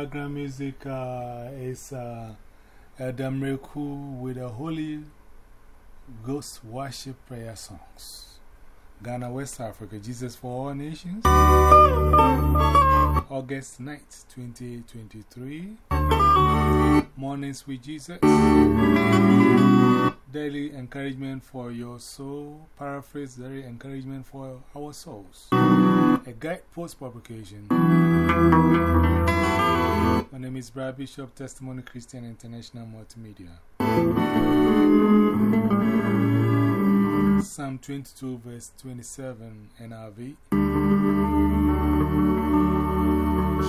Background music uh, is uh, a Damreku with a Holy Ghost worship prayer songs. Ghana, West Africa, Jesus for All Nations. August 9th, 2023. Mornings with Jesus. Daily encouragement for your soul. Paraphrase daily encouragement for our souls. A guide post publication. My name is Brad Bishop, Testimony Christian International Multimedia. Psalm 22, verse 27 NRV.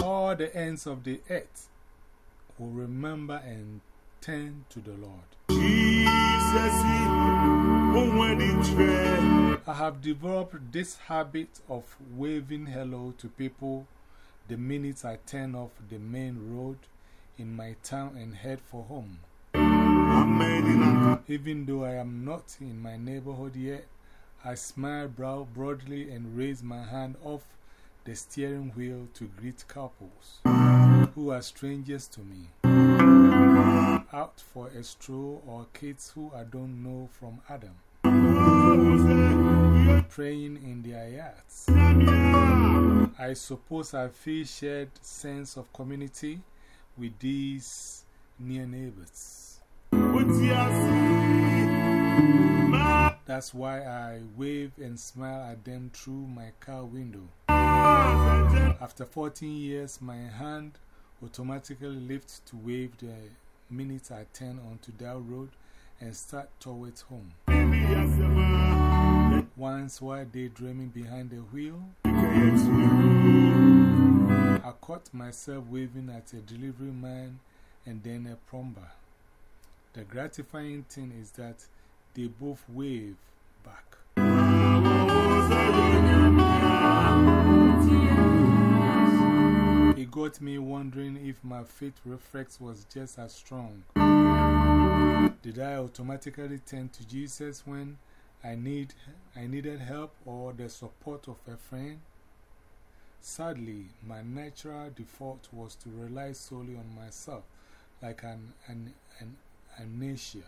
All the ends of the earth will remember and turn to the Lord. I have developed this habit of waving hello to people the minute I turn off the main road in my town and head for home. Even though I am not in my neighborhood yet, I smile brow broadly and raise my hand off the steering wheel to greet couples who are strangers to me. Out for a stroll or kids who I don't know from Adam. Praying in their yards. Mm. I suppose I feel shared sense of community with these near neighbors. That's why I wave and smile at them through my car window. After 14 years, my hand automatically lifts to wave the minute I turn onto that road and start towards home. Once while daydreaming behind the wheel, I caught myself waving at a delivery man and then a plumber. The gratifying thing is that they both wave back. It got me wondering if my faith reflex was just as strong. Did I automatically turn to Jesus when I, need, I needed help or the support of a friend? Sadly, my natural default was to rely solely on myself, like an, an, an amnesia.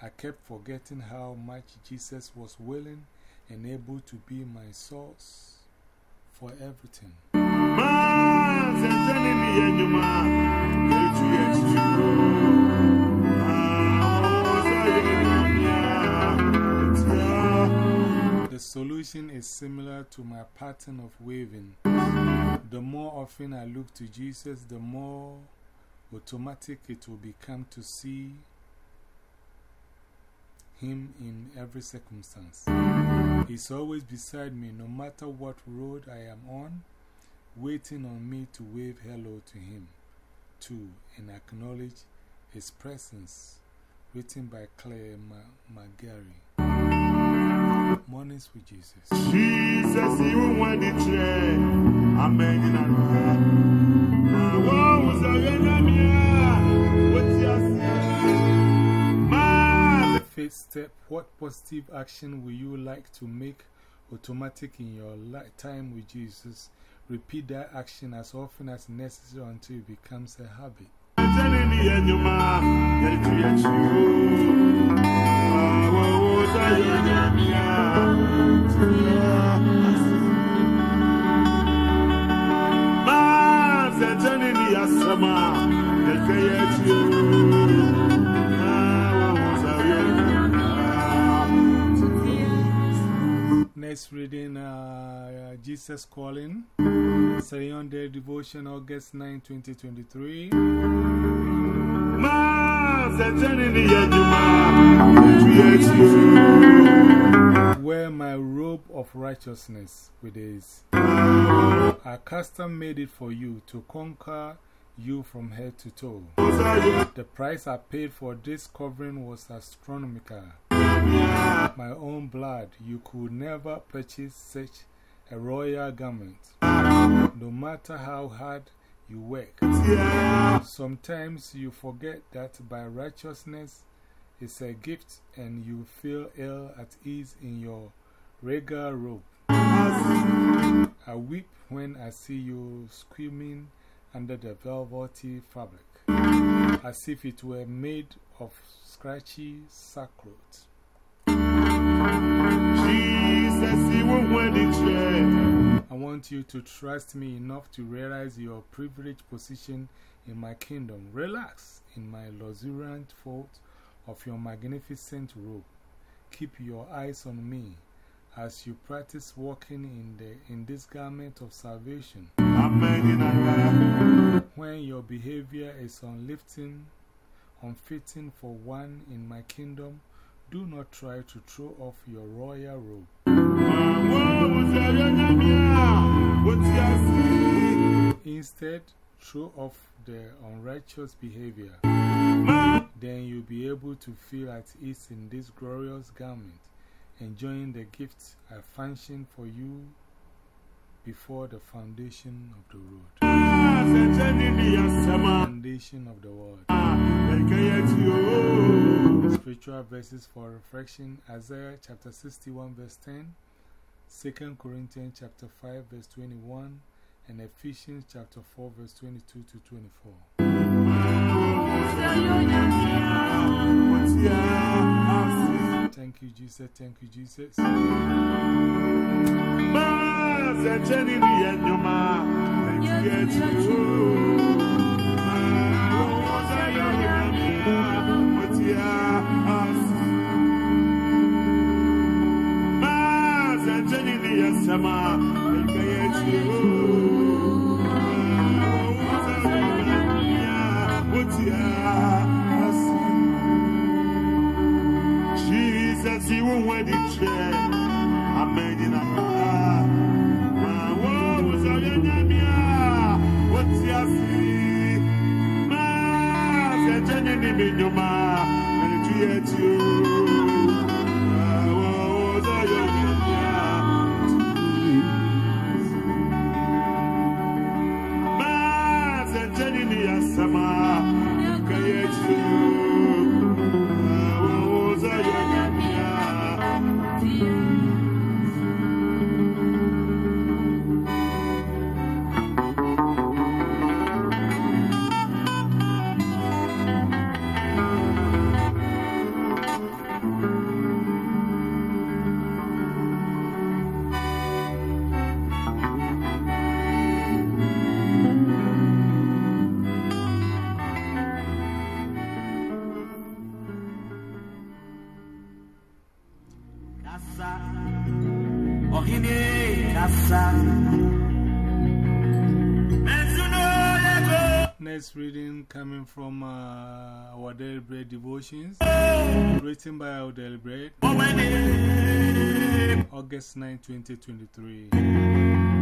I kept forgetting how much Jesus was willing and able to be my source for everything. The solution is similar to my pattern of waving. The more often I look to Jesus, the more automatic it will become to see Him in every circumstance. He's always beside me, no matter what road I am on, waiting on me to wave hello to Him, too, and acknowledge His presence. Written by Claire McGarry. Mornings with Jesus. Jesus, you want the. Amen. Faith step What positive action will you like to make automatic in your time with Jesus? Repeat that action as often as necessary until it becomes a habit. Next reading uh, Jesus Calling, Seven Day Devotion, August 9, 2023. Wear my robe of righteousness with his. I custom made it for you to conquer you from head to toe. The price I paid for this covering was astronomical. My own blood, you could never purchase such a royal garment, no matter how hard you work. Sometimes you forget that by righteousness is a gift and you feel ill at ease in your regal robe. I weep when I see you screaming under the velvety fabric, as if it were made of scratchy sackcloth. Jesus, you it, yeah. I want you to trust me enough to realize your privileged position in my kingdom. Relax in my luxuriant fold of your magnificent robe. Keep your eyes on me as you practice walking in, the, in this garment of salvation. When your behavior is unlifting, unfitting for one in my kingdom, do not try to throw off your royal robe. Instead, throw off the unrighteous behavior. Then you'll be able to feel at ease in this glorious garment, enjoying the gifts I functioned for you before the foundation of the road. Foundation of the world. Spiritual verses for reflection Isaiah chapter 61, verse 10, 2 Corinthians chapter 5, verse 21, and Ephesians chapter 4, verse 22 to 24. Thank you, Jesus. Thank you, Jesus. Jesus, 那么 coming from uh, our Daily Bread Devotions, written by our Daily Bread, August 9, 2023.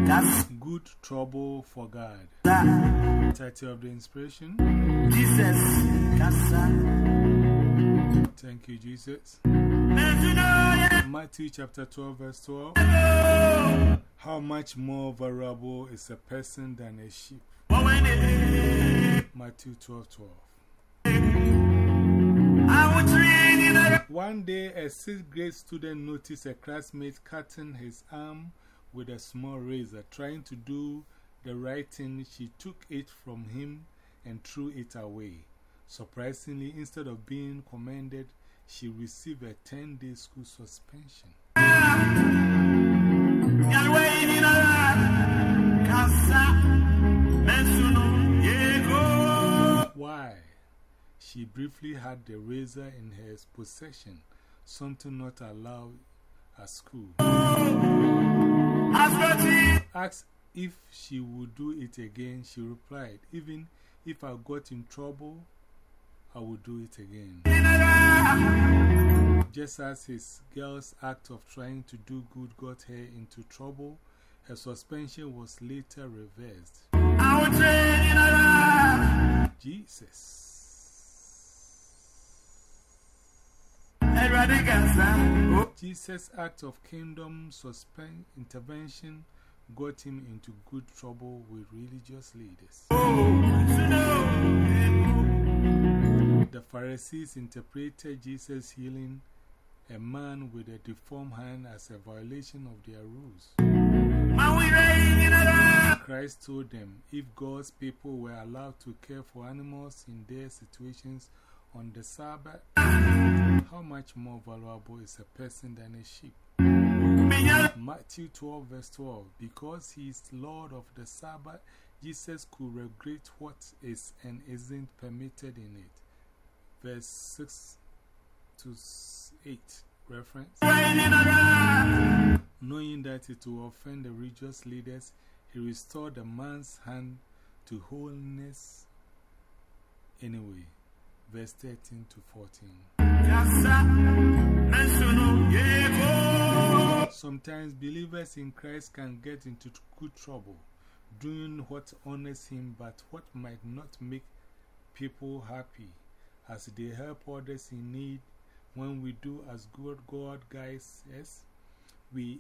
kasa. Good Trouble for God. Title of the inspiration. Jesus. Thank you, Jesus. Matthew chapter 12, verse 12. How much more valuable is a person than a sheep? Owene. Matthew 12, 12. I will train in a One day, a sixth grade student noticed a classmate cutting his arm with a small razor. Trying to do the right thing, she took it from him and threw it away. Surprisingly, instead of being commended, she received a 10 day school suspension. Why? She briefly had the razor in her possession, something not allowed at school. Asked if she would do it again, she replied, Even if I got in trouble, I would do it again. Just as his girl's act of trying to do good got her into trouble, her suspension was later reversed. Jesus. Jesus' act of kingdom suspend intervention got him into good trouble with religious leaders. The Pharisees interpreted Jesus healing a man with a deformed hand as a violation of their rules. Christ told them if God's people were allowed to care for animals in their situations on the Sabbath, how much more valuable is a person than a sheep? Matthew 12, verse 12. Because he is Lord of the Sabbath, Jesus could regulate what is and isn't permitted in it. Verse 6 to 8. Reference. Reign in a Knowing that it will offend the religious leaders, he restored the man's hand to wholeness anyway. Verse 13 to 14. Kasa Mensuno Yego Sometimes believers in Christ can get into good trouble doing what honors Him but what might not make people happy as they help others in need. When we do as good God guides us, we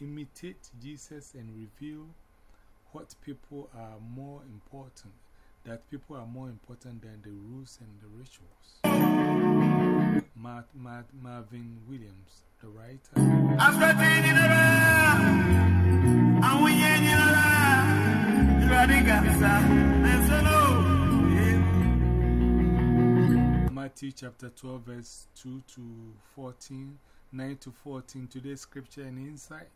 imitate Jesus and reveal what people are more important, that people are more important than the rules and the rituals. Mar Mar Marvin Williams, the writer. Matthew chapter 12, verse 2 to 14, 9 to 14. Today's scripture and insight.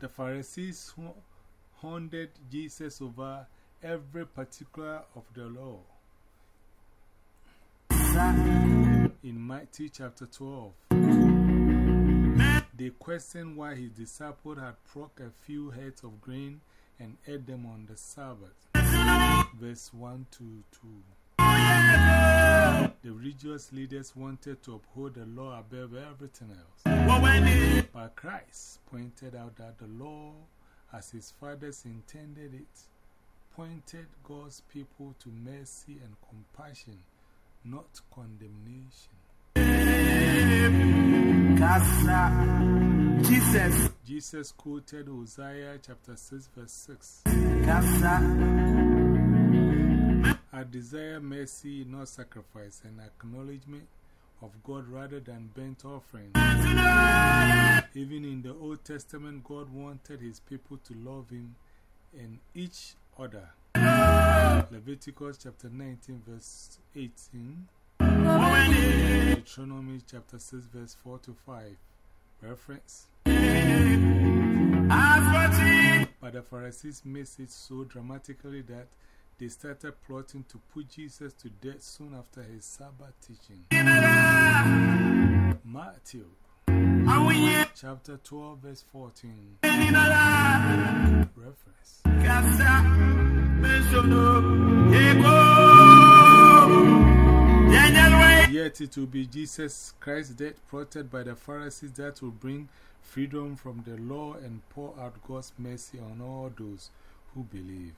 The Pharisees ho- hounded Jesus over every particular of the law. In Matthew chapter 12, they questioned why his disciples had plucked a few heads of grain and ate them on the Sabbath. Verse 1 to 2. The religious leaders wanted to uphold the law above everything else. But Christ pointed out that the law, as his fathers intended it, pointed God's people to mercy and compassion, not condemnation. Jesus Jesus quoted Hosea chapter 6, verse 6. I desire mercy, not sacrifice, and acknowledgement of God rather than burnt offerings. Even in the Old Testament, God wanted his people to love him and each other. Leviticus chapter 19, verse 18. Deuteronomy chapter 6, verse 4 to 5. Reference. But the Pharisees missed it so dramatically that they started plotting to put Jesus to death soon after his Sabbath teaching. Matthew chapter 12, verse 14. Reference. Yet it will be Jesus Christ's death plotted by the Pharisees that will bring freedom from the law and pour out God's mercy on all those who believe.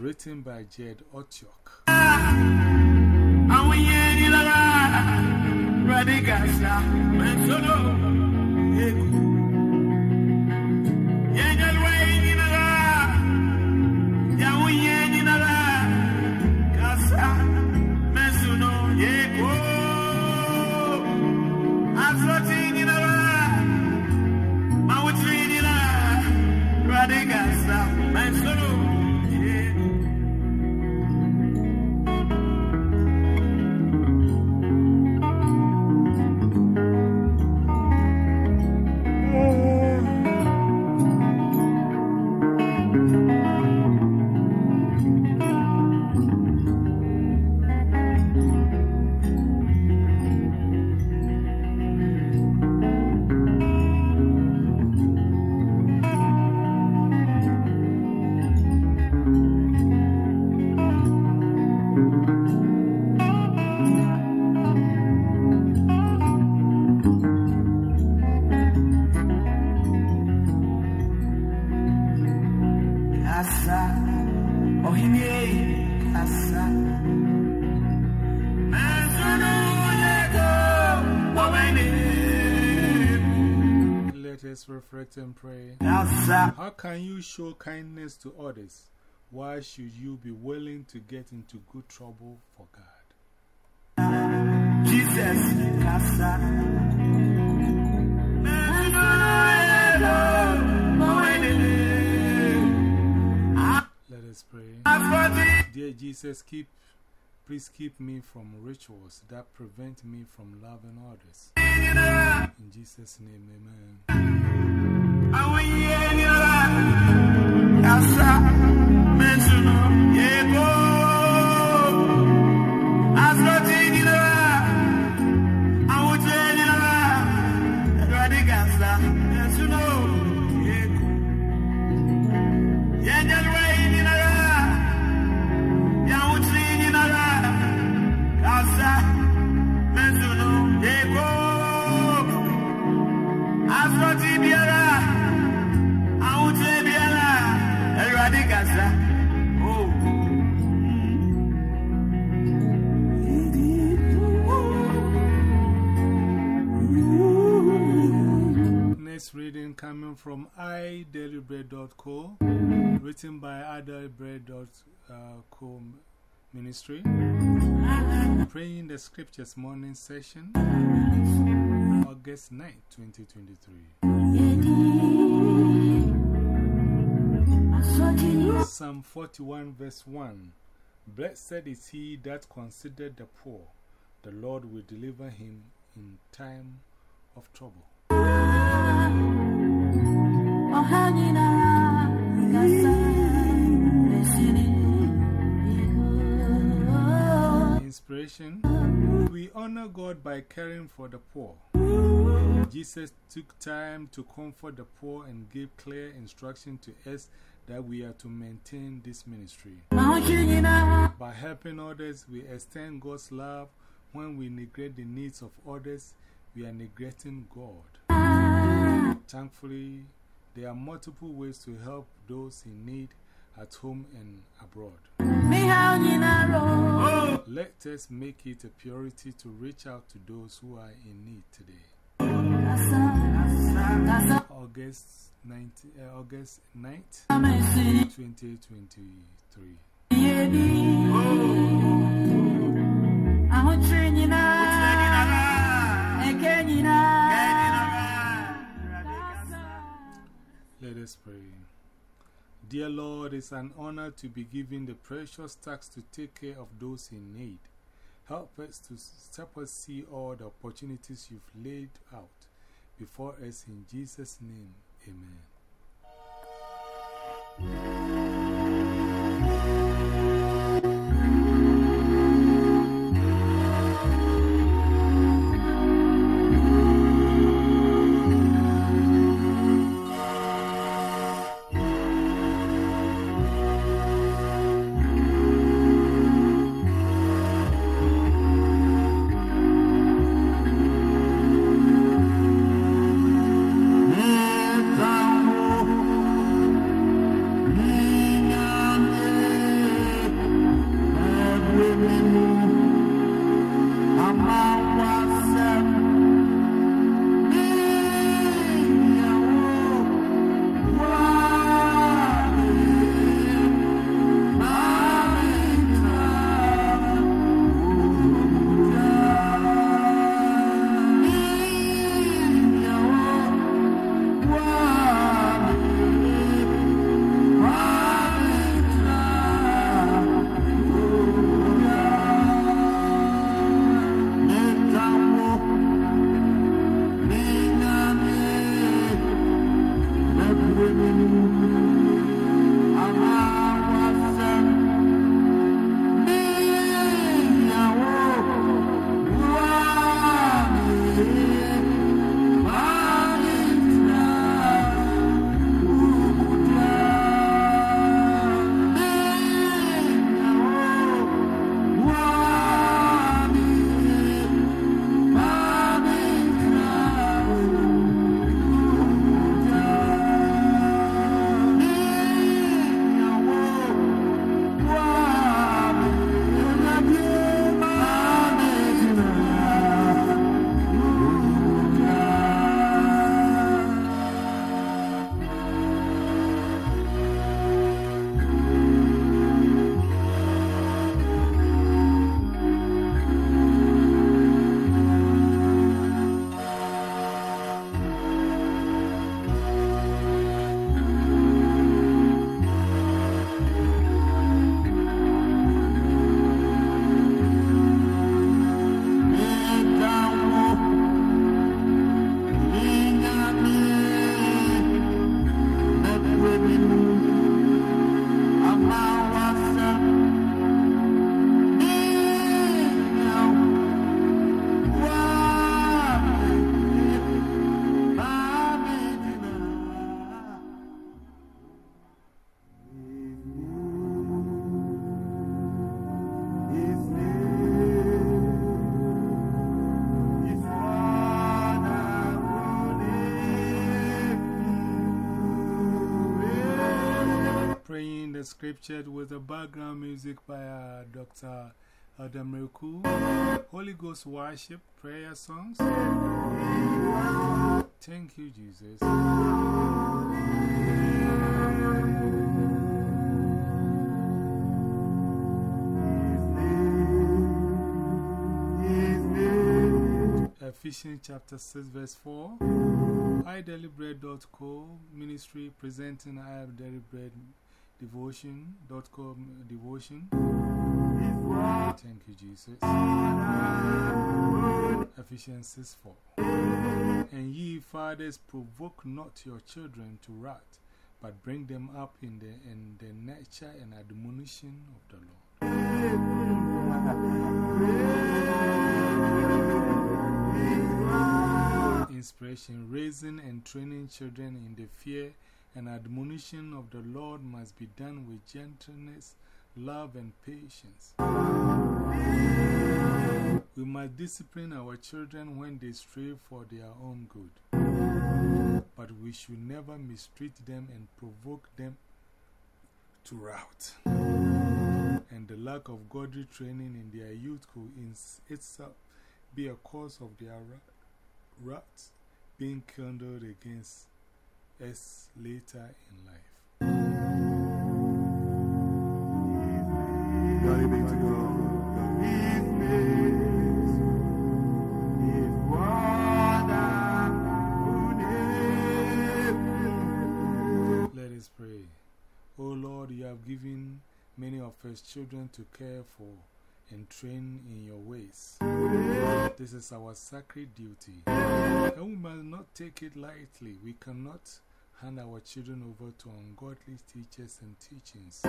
Written by Jed Ostoich. And we yen reflect and pray. How can you show kindness to others? Why should you be willing to get into good trouble for God? Jesus Let us pray. Dear Jesus, keep, please keep me from rituals that prevent me from loving others. In Jesus' name, amen. From idailybread.co, written by idailybread.co ministry. Praying the scriptures morning session, August 9, 2023. Psalm 41, verse 1 Blessed is he that considered the poor, the Lord will deliver him in time of trouble. Inspiration We honor God by caring for the poor. Jesus took time to comfort the poor and gave clear instruction to us that we are to maintain this ministry. By helping others, we extend God's love. When we neglect the needs of others, we are neglecting God. Thankfully, there are multiple ways to help those in need at home and abroad. Let us make it a priority to reach out to those who are in need today. August 19, uh, August 9th, 2023. Let us pray. Dear Lord, it's an honor to be given the precious task to take care of those in need. Help us to help us see all the opportunities you've laid out before us in Jesus' name. Amen. The scripture with the background music by uh, Dr. Adamreku. Holy Ghost worship, prayer songs. Thank you, Jesus. Ephesians chapter 6, verse 4. iDailyBread.co ministry presenting I have Daily Bread devotion.co uh, devotion. Thank you, Jesus. Ephesians 6 4. And ye fathers, provoke not your children to wrath, but bring them up in the, in the nature and admonition of the Lord. Inspiration Raising and training children in the fear and admonition of the Lord must be done with gentleness, love, and patience. We must discipline our children when they stray for their own good. But we should never mistreat them and provoke them to rout. And the lack of godly training in their youth could in itself be a cause of their wrath being kindled against us later in life. Glory be to God. His praise is wonderful. Let us pray. O Lord, you have given many of us children to care for and train in your ways. This is our sacred duty. And we must not take it lightly. We cannot hand our children over to ungodly teachers and teachings,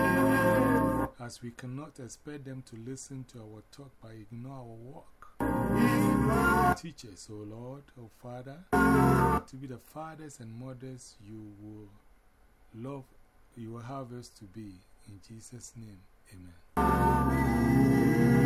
as we cannot expect them to listen to our talk but ignore our work. Teach us, O Lord, O Father, to be the fathers and mothers you will love, you will have us to be. In Jesus' name, amen.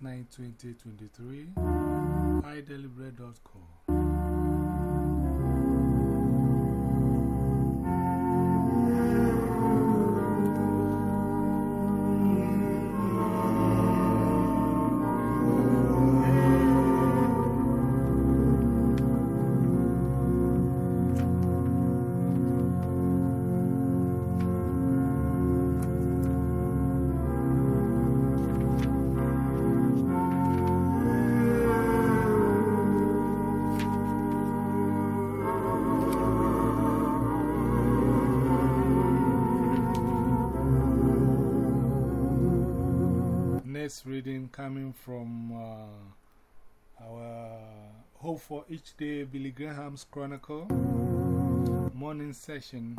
9, 2023. iDailyBread.com. reading coming from uh, our Hope for Each Day Billy Graham's Chronicle morning session,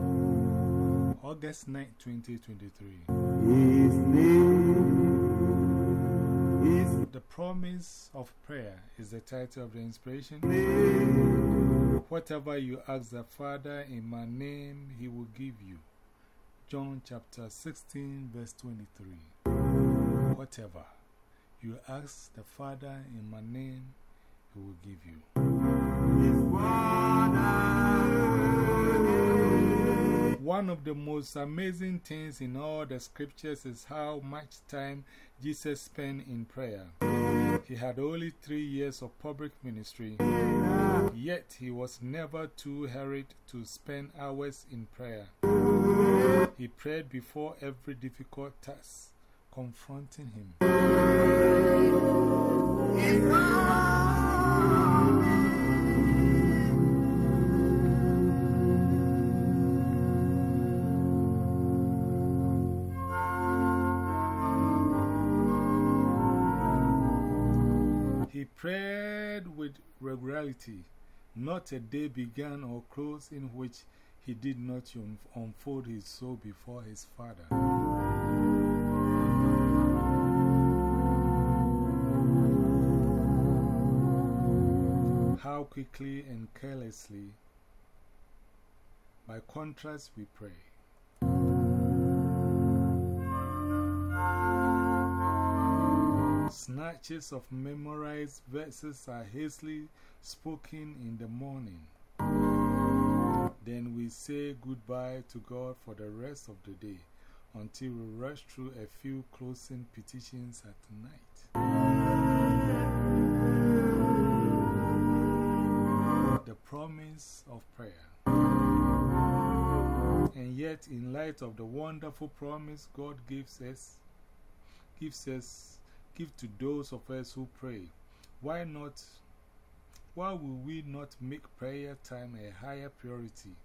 August 9, 2023. His name is The Promise of Prayer is the title of the inspiration. Whatever you ask the Father in my name, he will give you. John chapter 16, verse 23. Whatever you ask the Father in my name, he will give you. One of the most amazing things in all the scriptures is how much time Jesus spent in prayer. He had only three years of public ministry, yet he was never too hurried to spend hours in prayer. He prayed before every difficult task confronting him. He prayed with regularity. Not a day began or closed in which he did not unfold his soul before his Father. How quickly and carelessly, by contrast, we pray. Snatches of memorized verses are hastily spoken in the morning. Then we say goodbye to God for the rest of the day until we rush through a few closing petitions at night. Promise of prayer. And yet, in light of the wonderful promise God gives us, gives us, give to those of us who pray, why not, why will we not make prayer time a higher priority?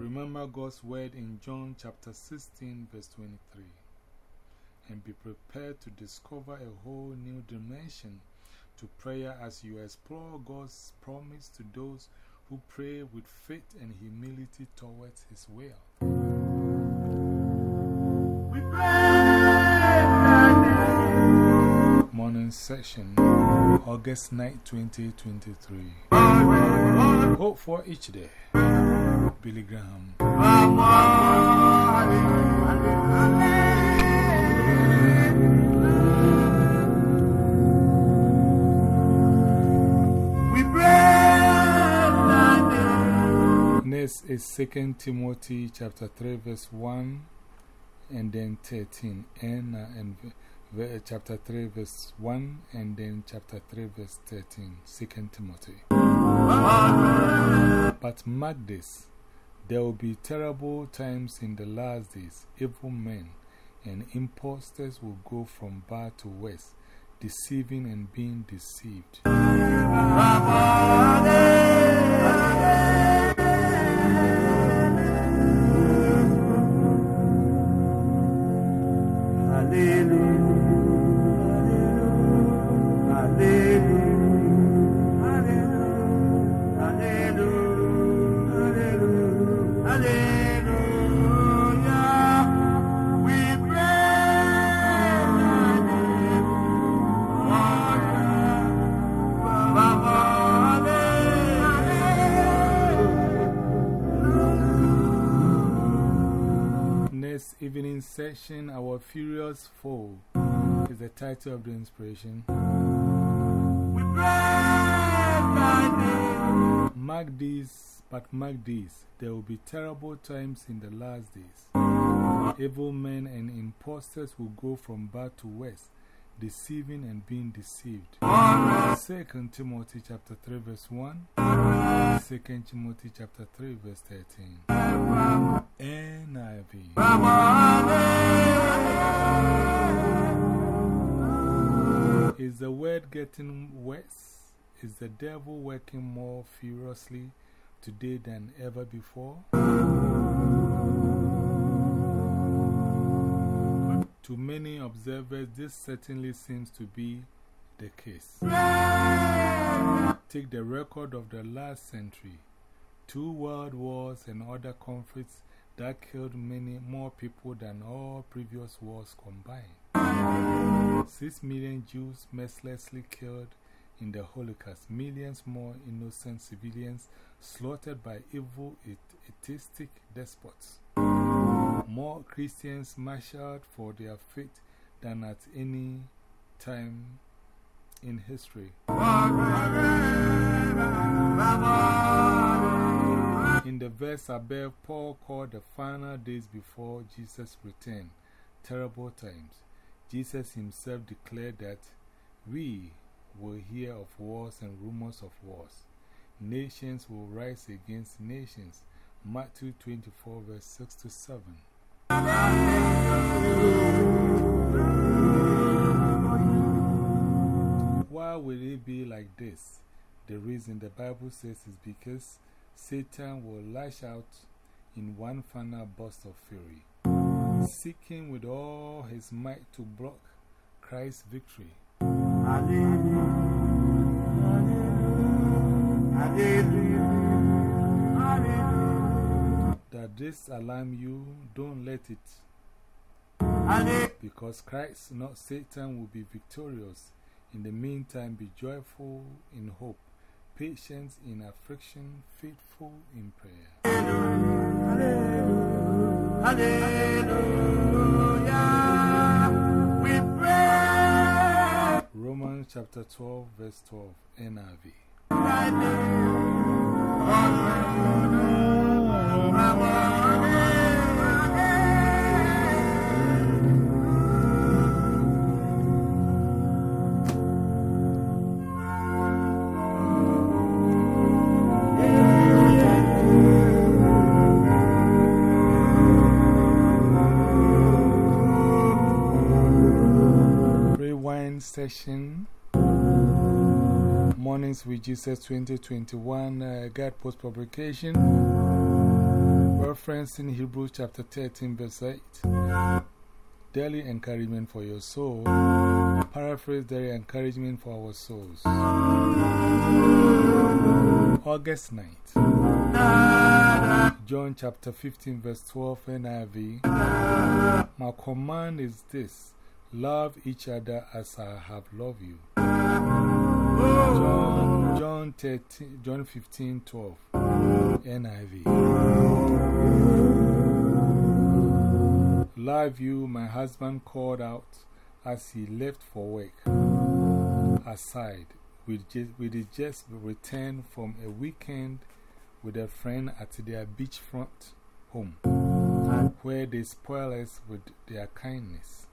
Remember God's word in John chapter 16, verse 23, and be prepared to discover a whole new dimension to prayer as you explore God's promise to those who pray with faith and humility towards His will. We pray Morning session, August 9, 2023. Hope for each day. Billy Graham. Next is 2 Timothy chapter 3, verse 1 and then 13. And, uh, and v- v- chapter 3, verse 1 and then chapter 3, verse 13. 2 Timothy. But mark this there will be terrible times in the last days. Evil men and impostors will go from bad to worse, deceiving and being deceived. Foe is the title of the inspiration. Mark these, but mark these, there will be terrible times in the last days. Evil men and impostors will go from bad to worse, deceiving and being deceived. 2 Timothy chapter 3 verse 1, 2 Timothy chapter 3 verse 13. NIV. Is the word getting worse? Is the devil working more furiously today than ever before? To many observers, this certainly seems to be the case. Take the record of the last century two world wars and other conflicts that killed many more people than all previous wars combined. Six million Jews mercilessly killed in the Holocaust, millions more innocent civilians slaughtered by evil, atheistic despots. More Christians marshaled for their faith than at any time in history. In the verse above, Paul called the final days before Jesus' return terrible times. Jesus himself declared that we will hear of wars and rumors of wars. Nations will rise against nations. Matthew 24, verse 6 to 7. Why will it be like this? The reason the Bible says is because Satan will lash out in one final burst of fury, seeking with all his might to block Christ's victory. That this alarm you, don't let it. Because Christ, not Satan, will be victorious. In the meantime, be joyful in hope patience in affliction, faithful in prayer. Hallelujah. We pray. Romans chapter 12, verse 12, NIV. Rewind session. Mornings with Jesus 2021 uh, Guideposts publication. Reference in Hebrews chapter 13, verse 8. Daily encouragement for your soul. Paraphrase daily encouragement for our souls. August 9th. John chapter 15, verse 12, NIV. My command is this love each other as I have loved you. John, John, 13, John 15, 12, NIV. Love you, my husband called out as he left for work. Aside, we just, we just returned from a weekend with a friend at their beachfront home, where they spoil us with their kindness.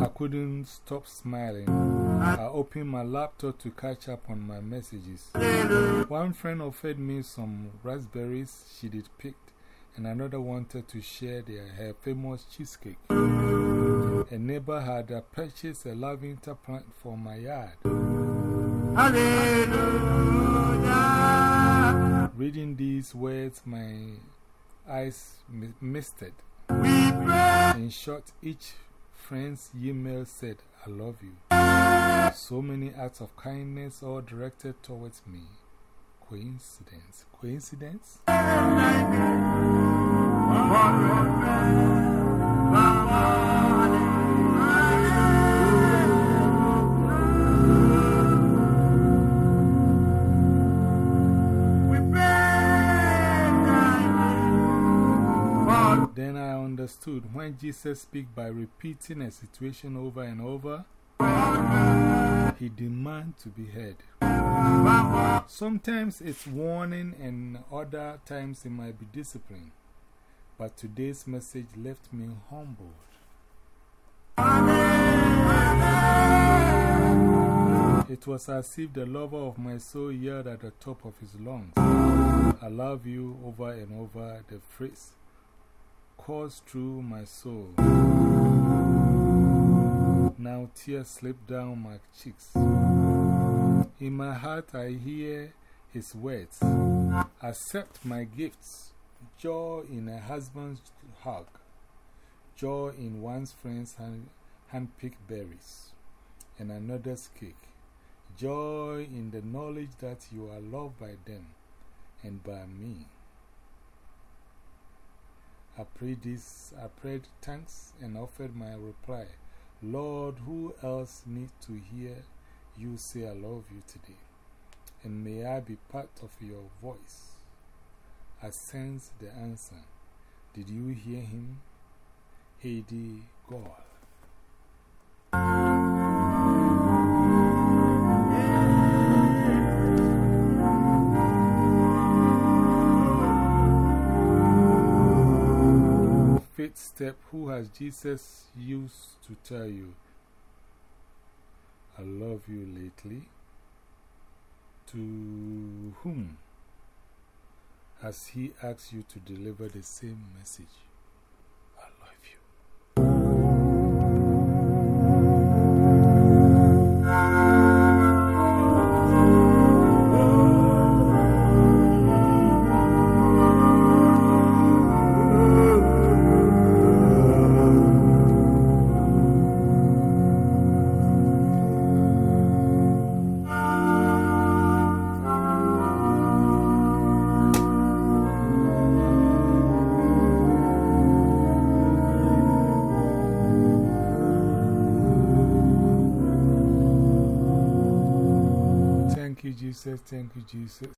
I couldn't stop smiling. I opened my laptop to catch up on my messages. One friend offered me some raspberries she did picked, and another wanted to share their, her famous cheesecake. A neighbor had purchased a lavender plant for my yard. Hallelujah. Reading these words, my eyes misted. In short, each friend's email said, I love you. So many acts of kindness, all directed towards me. Coincidence? Coincidence? Understood when Jesus speaks by repeating a situation over and over, he demands to be heard. Sometimes it's warning, and other times it might be discipline. But today's message left me humbled. It was as if the lover of my soul yelled at the top of his lungs, I love you over and over. The phrase coursed through my soul. Now tears slip down my cheeks. In my heart, I hear his words Accept my gifts, joy in a husband's hug, joy in one's friend's hand, hand-picked berries, and another's cake, joy in the knowledge that you are loved by them and by me. I prayed this, I prayed thanks and offered my reply. Lord, who else needs to hear you say I love you today? And may I be part of your voice. I sense the answer. Did you hear him? Heidi Gaul. Step Who has Jesus used to tell you, I love you lately? To whom has he asked you to deliver the same message? Jesus. Thank you, Jesus.